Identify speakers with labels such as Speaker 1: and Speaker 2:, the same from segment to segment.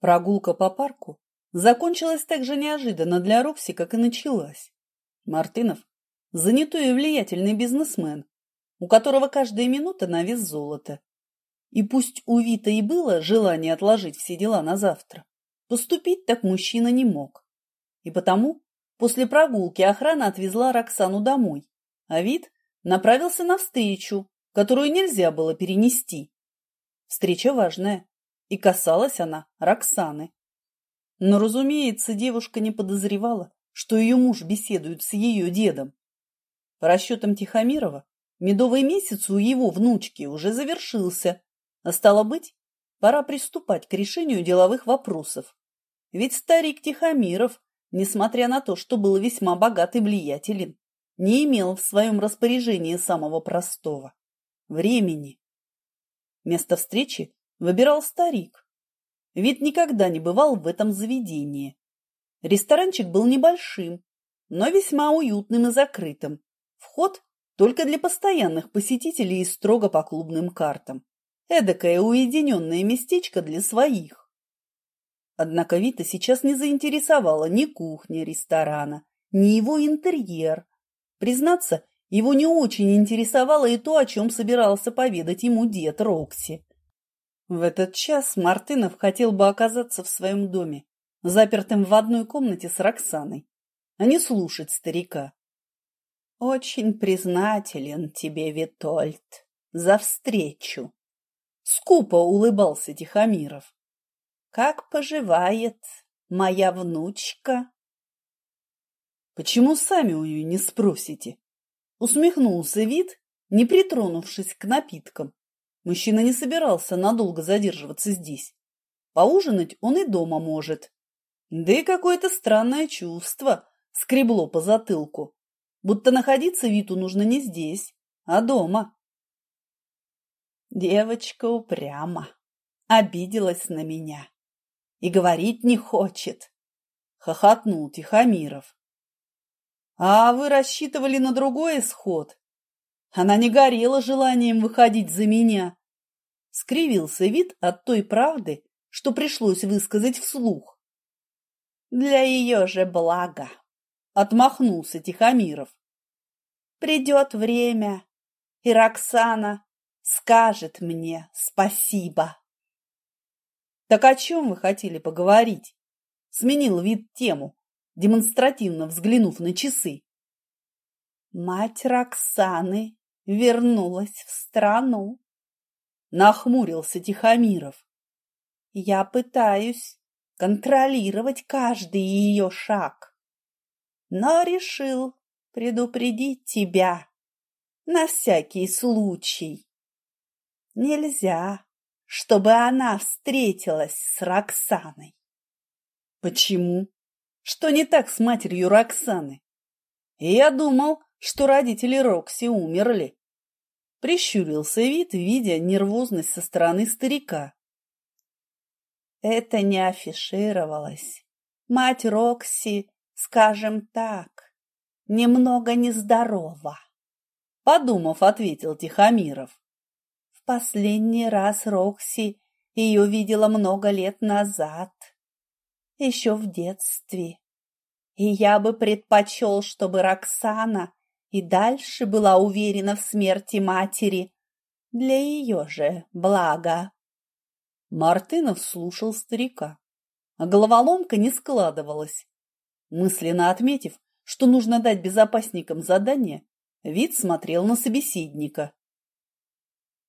Speaker 1: Прогулка по парку закончилась так же неожиданно для Рокси, как и началась. Мартынов – занятой и влиятельный бизнесмен, у которого каждая минута на вес золота. И пусть у Вита и было желание отложить все дела на завтра, поступить так мужчина не мог. И потому после прогулки охрана отвезла Роксану домой, а Вит направился на встречу, которую нельзя было перенести. Встреча важная, и касалась она Роксаны. Но, разумеется, девушка не подозревала, что ее муж беседует с ее дедом. По расчетам Тихомирова, медовый месяц у его внучки уже завершился, а стало быть, пора приступать к решению деловых вопросов. Ведь старик Тихомиров, несмотря на то, что был весьма богат и влиятелен, не имел в своем распоряжении самого простого – времени. Место встречи выбирал старик. Вид никогда не бывал в этом заведении. Ресторанчик был небольшим, но весьма уютным и закрытым. Вход только для постоянных посетителей и строго по клубным картам. Эдакое уединенное местечко для своих. Однако Вита сейчас не заинтересовала ни кухня ресторана, ни его интерьер, Признаться, его не очень интересовало и то, о чем собирался поведать ему дед Рокси. В этот час Мартынов хотел бы оказаться в своем доме, запертым в одной комнате с Роксаной, а не слушать старика. «Очень признателен тебе, Витольд, за встречу!» Скупо улыбался Тихомиров. «Как поживает моя внучка?» Почему сами у нее не спросите? Усмехнулся вид, не притронувшись к напиткам. Мужчина не собирался надолго задерживаться здесь. Поужинать он и дома может. Да и какое-то странное чувство скребло по затылку, будто находиться Виту нужно не здесь, а дома. Девочка упряма, обиделась на меня и говорить не хочет, хохотнул Тихомиров. А вы рассчитывали на другой исход? Она не горела желанием выходить за меня. Скривился вид от той правды, что пришлось высказать вслух. Для ее же блага, отмахнулся Тихомиров. Придет время, и Роксана скажет мне спасибо. Так о чем вы хотели поговорить? Сменил вид тему демонстративно взглянув на часы. Мать Роксаны вернулась в страну. Нахмурился Тихомиров. Я пытаюсь контролировать каждый ее шаг, но решил предупредить тебя на всякий случай. Нельзя, чтобы она встретилась с Роксаной. Почему? Что не так с матерью Роксаны? Я думал, что родители Рокси умерли. Прищурился вид, видя нервозность со стороны старика. Это не афишировалось. Мать Рокси, скажем так, немного нездорова. Подумав, ответил Тихомиров. В последний раз Рокси ее видела много лет назад еще в детстве. И я бы предпочел, чтобы Роксана и дальше была уверена в смерти матери для ее же блага. Мартынов слушал старика, а головоломка не складывалась. Мысленно отметив, что нужно дать безопасникам задание, вид смотрел на собеседника.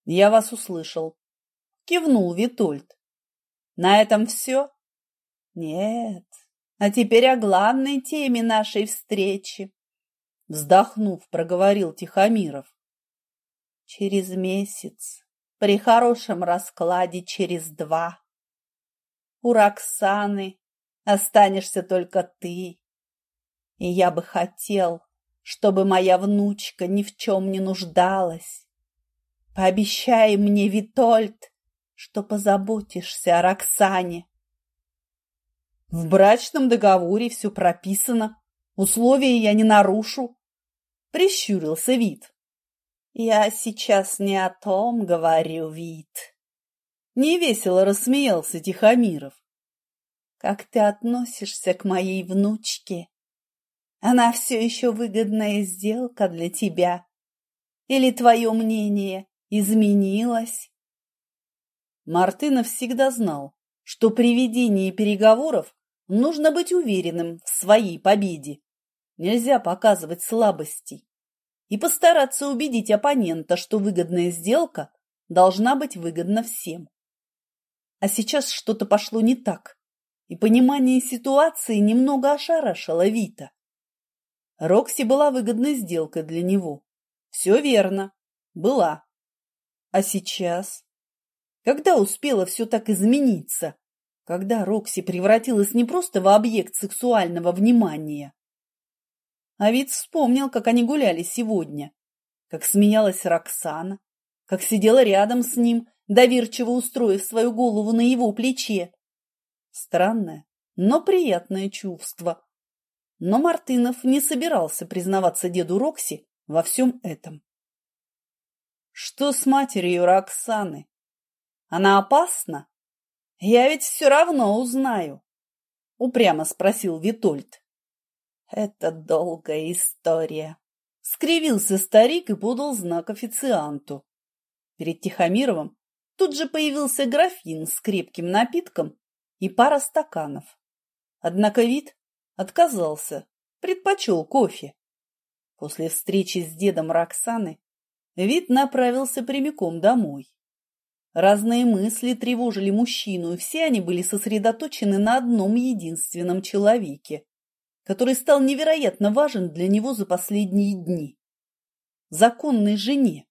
Speaker 1: «Я вас услышал», — кивнул Витольд. «На этом все?» Нет, а теперь о главной теме нашей встречи. Вздохнув, проговорил Тихомиров. Через месяц, при хорошем раскладе через два. У Роксаны останешься только ты. И я бы хотел, чтобы моя внучка ни в чем не нуждалась. Пообещай мне, Витольд, что позаботишься о Роксане. В брачном договоре все прописано. Условия я не нарушу. Прищурился вид. Я сейчас не о том говорю, вид. Невесело рассмеялся Тихомиров. как ты относишься к моей внучке? Она все еще выгодная сделка для тебя? Или твое мнение изменилось?»
Speaker 2: Мартынов всегда знал, что при ведении переговоров нужно быть уверенным в своей победе. Нельзя показывать слабостей и постараться убедить оппонента, что выгодная сделка должна быть выгодна всем. А сейчас что-то пошло не так, и понимание ситуации немного ошарашило Вита. Рокси была выгодной сделкой для него. Все верно, была. А сейчас? Когда успело все так измениться? Когда Рокси превратилась не просто в объект сексуального внимания, а ведь вспомнил, как они гуляли сегодня, как смеялась Роксана, как сидела рядом с ним, доверчиво устроив свою голову на его плече. Странное, но приятное чувство. Но Мартынов не собирался признаваться деду Рокси во всем этом. Что с матерью Роксаны? Она опасна? Я ведь все равно узнаю, упрямо спросил Витольд. Это долгая история. Скривился старик и подал знак официанту. Перед Тихомировым тут же появился графин с крепким напитком и пара стаканов. Однако вид отказался, предпочел кофе. После встречи с дедом Роксаны вид направился прямиком домой. Разные мысли тревожили мужчину, и все они были сосредоточены на одном единственном человеке который стал невероятно важен для него за последние дни. Законной жене.